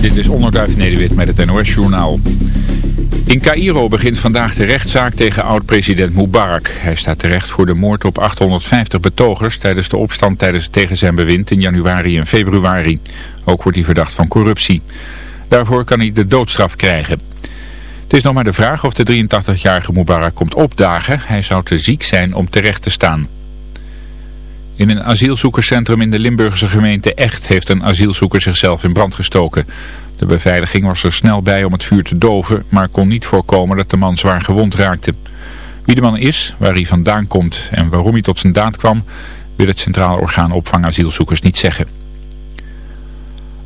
Dit is Onderduif Nederwit met het NOS-journaal. In Cairo begint vandaag de rechtszaak tegen oud-president Mubarak. Hij staat terecht voor de moord op 850 betogers tijdens de opstand tijdens, tegen zijn bewind in januari en februari. Ook wordt hij verdacht van corruptie. Daarvoor kan hij de doodstraf krijgen. Het is nog maar de vraag of de 83-jarige Mubarak komt opdagen. Hij zou te ziek zijn om terecht te staan. In een asielzoekerscentrum in de Limburgse gemeente Echt heeft een asielzoeker zichzelf in brand gestoken. De beveiliging was er snel bij om het vuur te doven, maar kon niet voorkomen dat de man zwaar gewond raakte. Wie de man is, waar hij vandaan komt en waarom hij tot zijn daad kwam, wil het Centraal Orgaan Opvang Asielzoekers niet zeggen.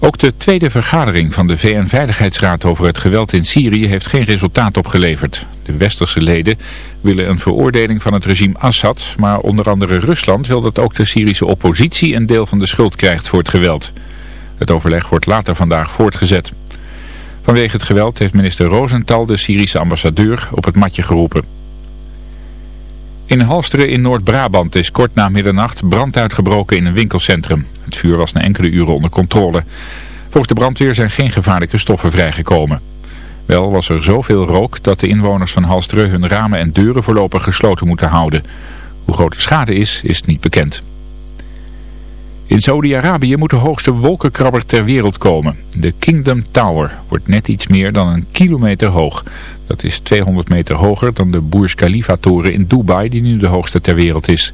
Ook de tweede vergadering van de VN-veiligheidsraad over het geweld in Syrië heeft geen resultaat opgeleverd. De westerse leden willen een veroordeling van het regime Assad, maar onder andere Rusland wil dat ook de Syrische oppositie een deel van de schuld krijgt voor het geweld. Het overleg wordt later vandaag voortgezet. Vanwege het geweld heeft minister Rosenthal de Syrische ambassadeur op het matje geroepen. In Halsteren in Noord-Brabant is kort na middernacht brand uitgebroken in een winkelcentrum. Het vuur was na enkele uren onder controle. Volgens de brandweer zijn geen gevaarlijke stoffen vrijgekomen. Wel was er zoveel rook dat de inwoners van Halsteren hun ramen en deuren voorlopig gesloten moeten houden. Hoe groot de schade is, is niet bekend. In Saudi-Arabië moet de hoogste wolkenkrabber ter wereld komen. De Kingdom Tower wordt net iets meer dan een kilometer hoog. Dat is 200 meter hoger dan de Burj Khalifa toren in Dubai die nu de hoogste ter wereld is.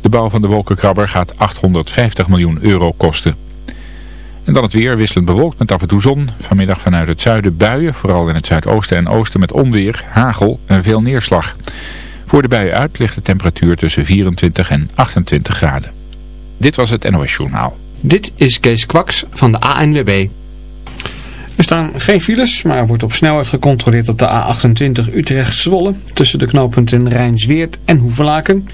De bouw van de wolkenkrabber gaat 850 miljoen euro kosten. En dan het weer wisselend bewolkt met af en toe zon. Vanmiddag vanuit het zuiden buien, vooral in het zuidoosten en oosten met onweer, hagel en veel neerslag. Voor de buien uit ligt de temperatuur tussen 24 en 28 graden. Dit was het NOS Journaal. Dit is Kees Kwaks van de ANWB. Er staan geen files, maar er wordt op snelheid gecontroleerd op de A28 Utrecht-Zwolle tussen de knooppunten Rijnsweert en Hoevelaken.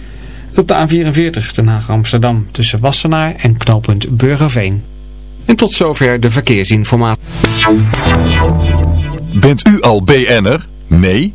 Op de A44 Den Haag-Amsterdam tussen Wassenaar en knooppunt Burgerveen. En tot zover de verkeersinformatie. Bent u al BN'er? Nee?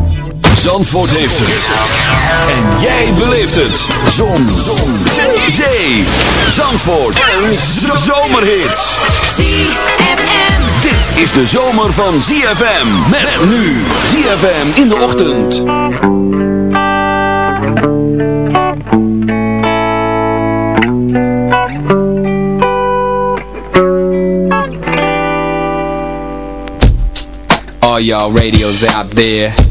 Zandvoort heeft het. En jij beleeft het. Zon. Zon. Zee. Zandvoort. Een zomerhit. ZFM. Dit is de zomer van ZFM. Met nu. ZFM in de ochtend. All y'all radios out there.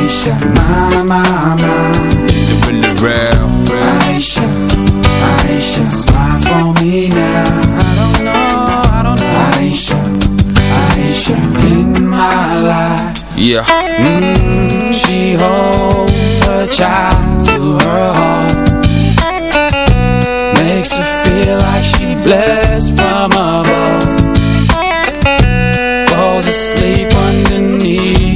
Aisha, my my my. Is it really real? Aisha, Aisha Smile for me now. I don't know, I don't know. Aisha, Aisha In my life. Yeah. Mm, She holds her child to her heart. Makes her feel like she blessed from above. Falls asleep underneath.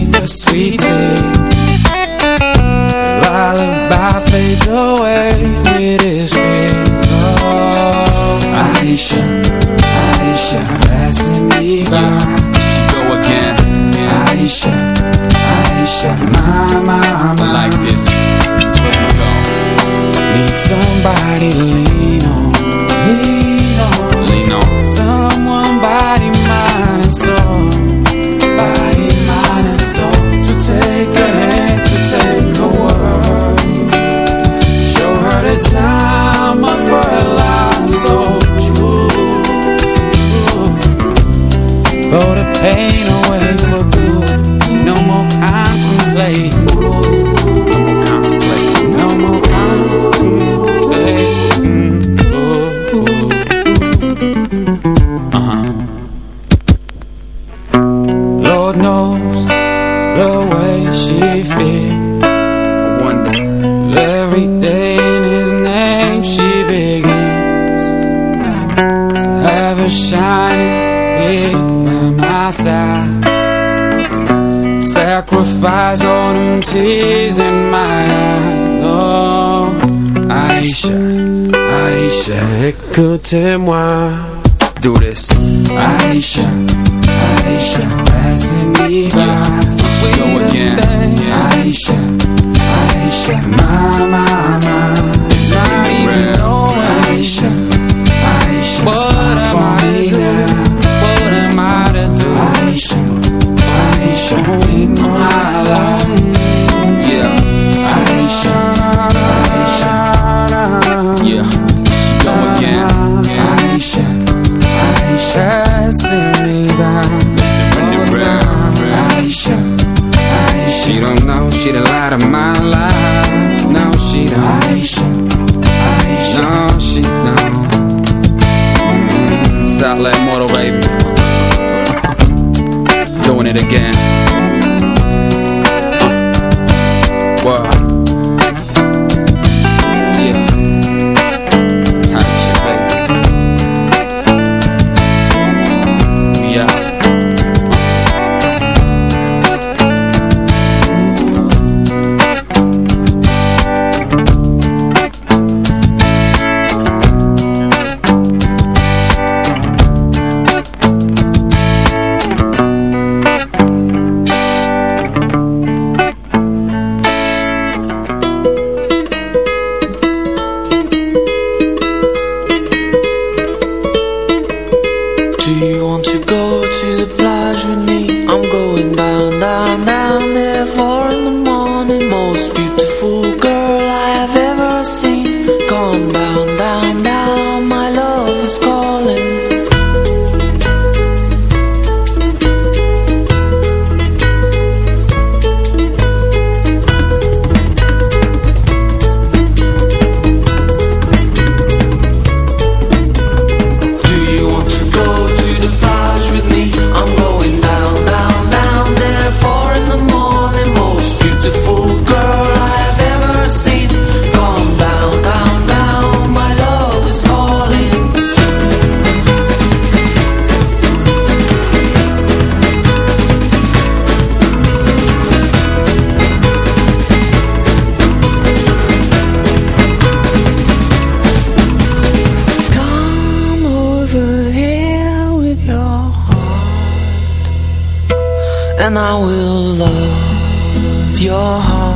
chasing me by all the time Aisha, Aisha She don't know she the light of my. then I will love your heart.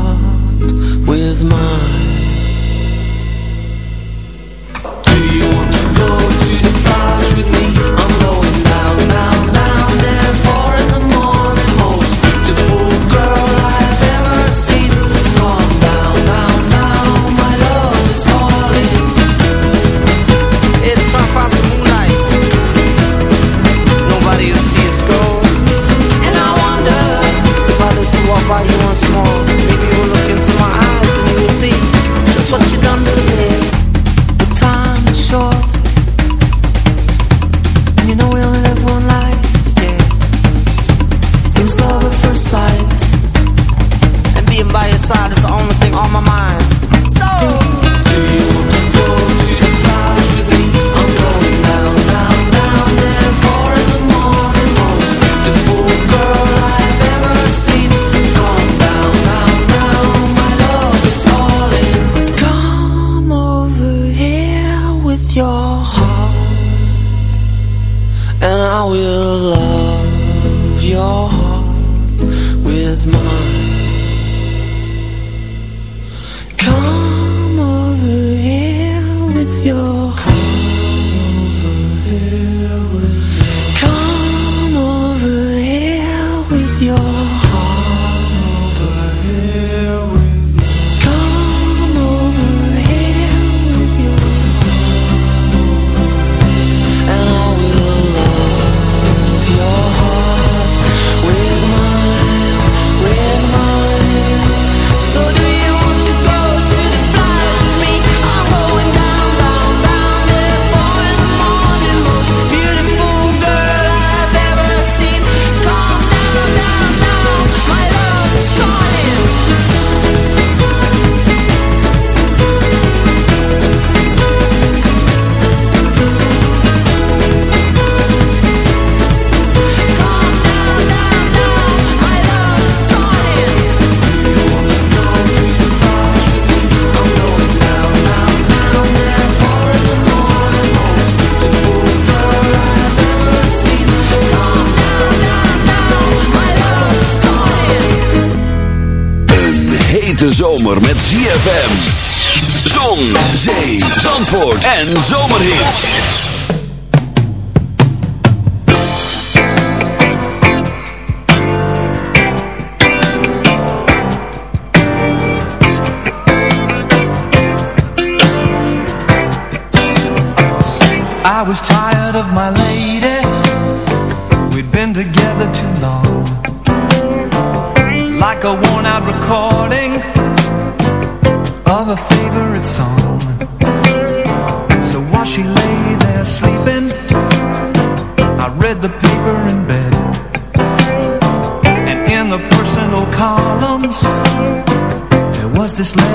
en. I was tired of my lady. We'd been together too long. Like a worn out recording Of a favorite song. this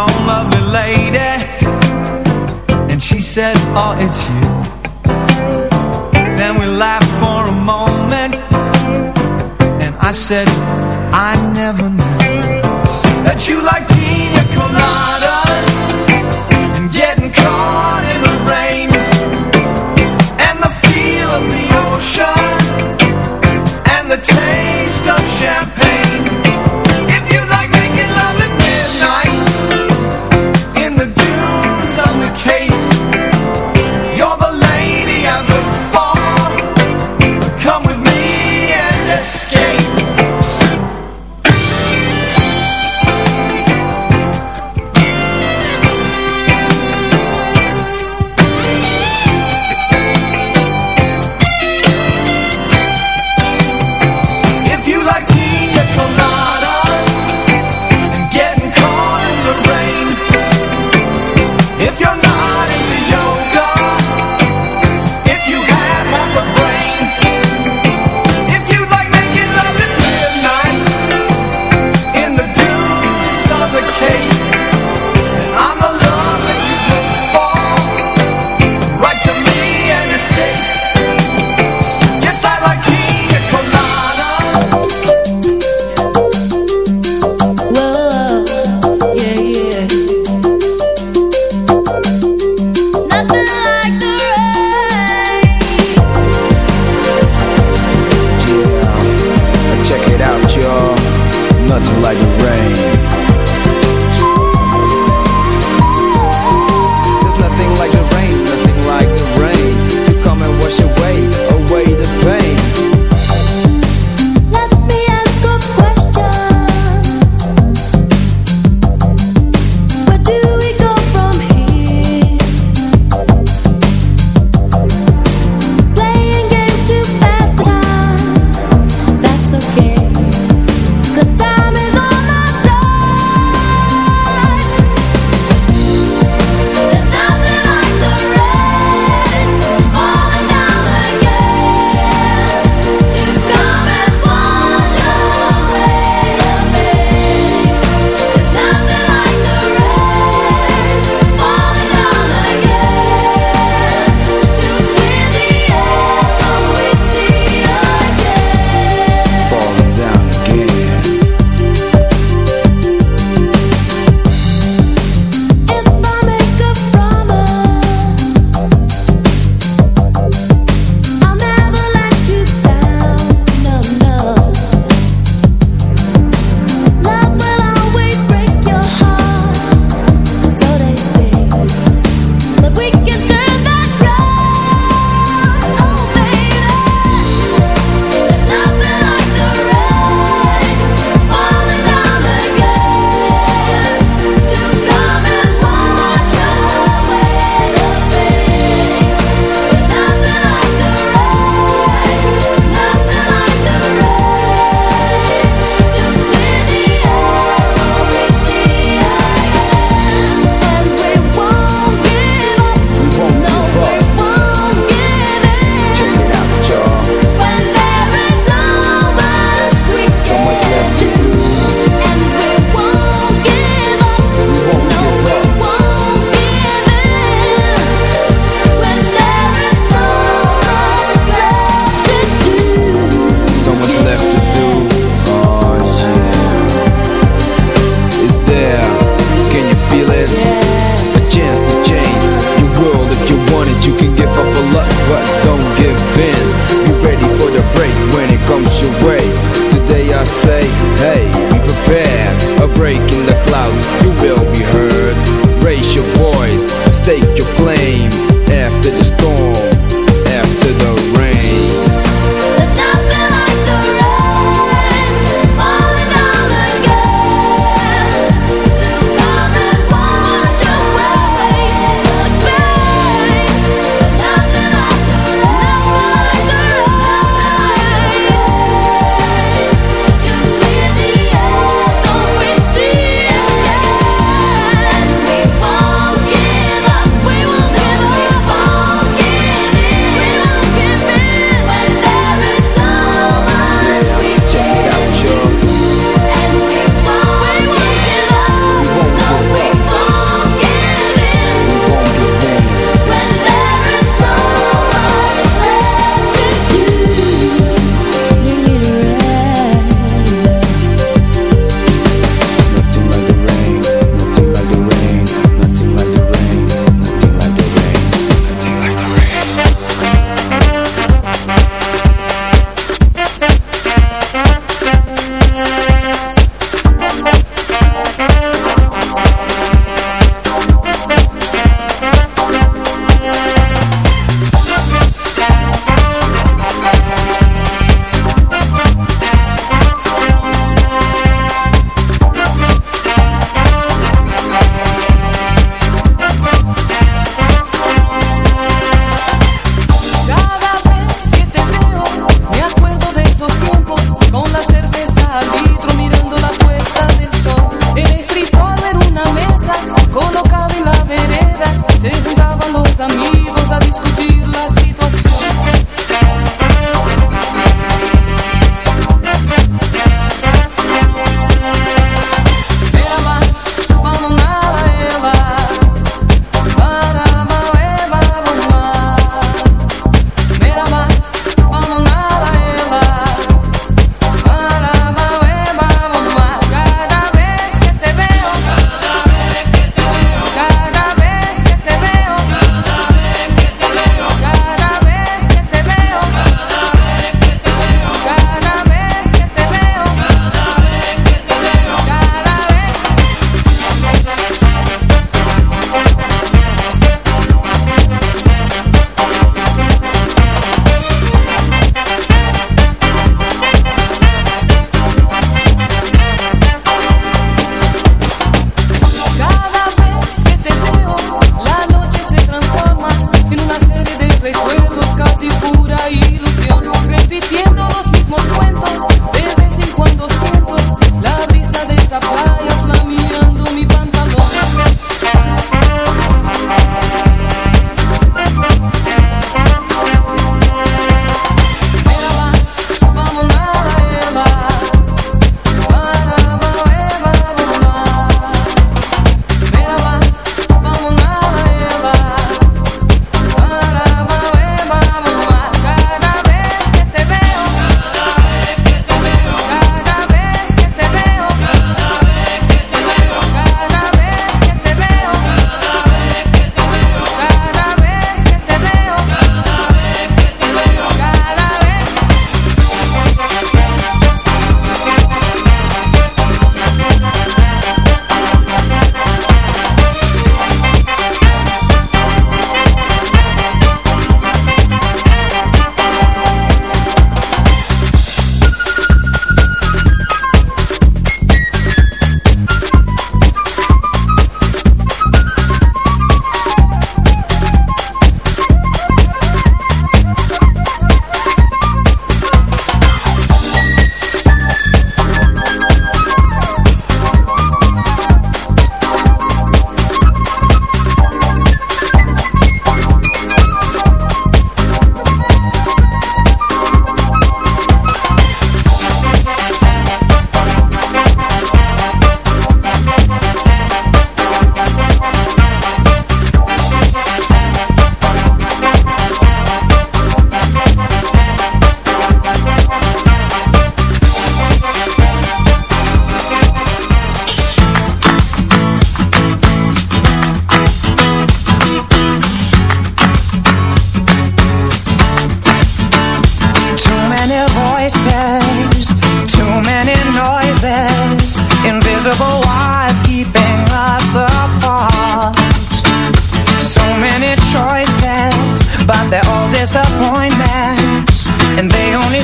long, lovely lady. And she said, oh, it's you. Then we laughed for a moment. And I said, I never knew That you like pina coladas And getting caught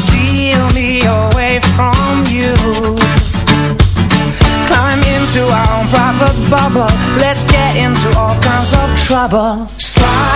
steal me away from you. Climb into our bubble. Let's get into all kinds of trouble. Slide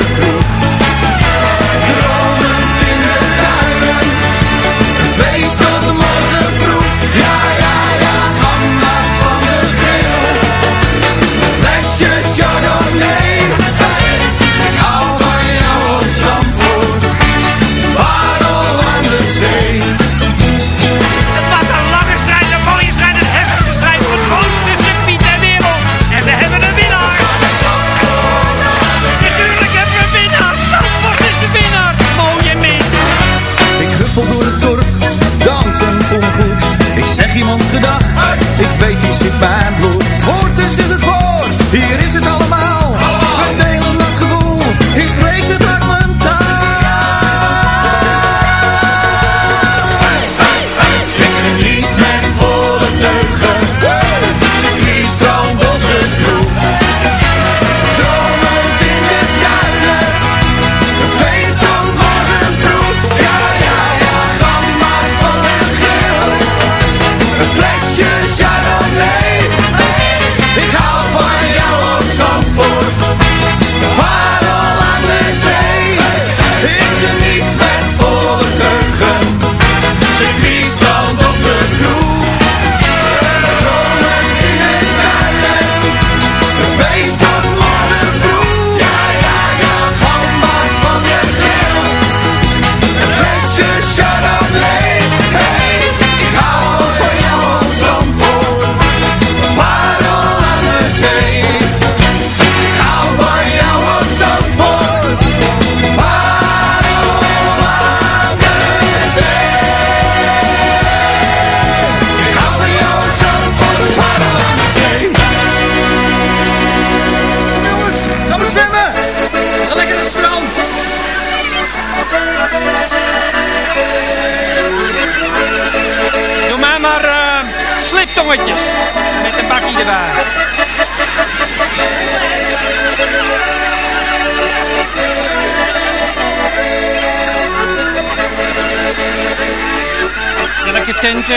Zeg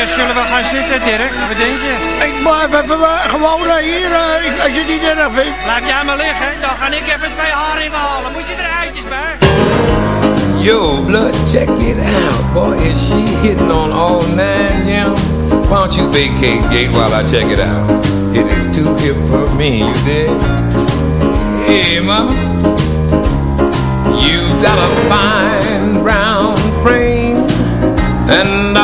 zullen we gaan zitten, Dirk? Wat denk je? Ik blijf even eh, gewoon eh, hier, eh, ik- als je het niet erg vindt. Blijf jij maar liggen, dan ga ik even twee haringen halen. Moet je er eitjes bij? Yo, blood, check it out. Boy, is she hitting on all nine, yeah. Why don't you vacate gate while I check it out? It is too hip for me, you dig? Hey, mama. You got a fine brown frame. And I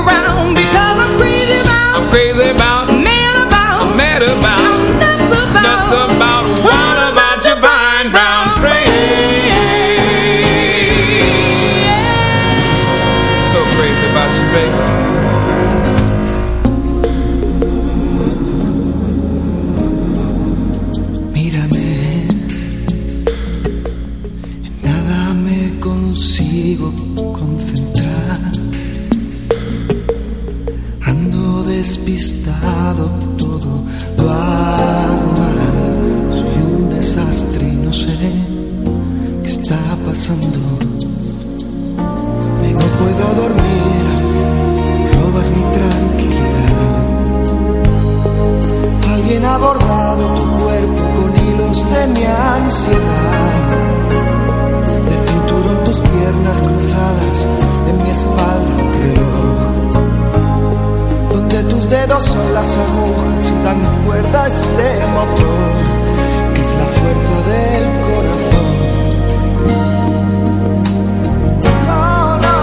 about what y dan cuerda a este motor, que es la fuerza del corazón. No, no,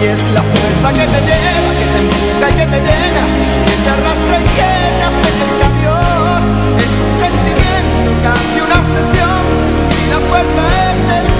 y es la fuerza que te lleva, que te empuja y que te llena, que te arrastra y que te hace cerca a Dios. Es un sentimiento, casi una obsesión, si la fuerza es del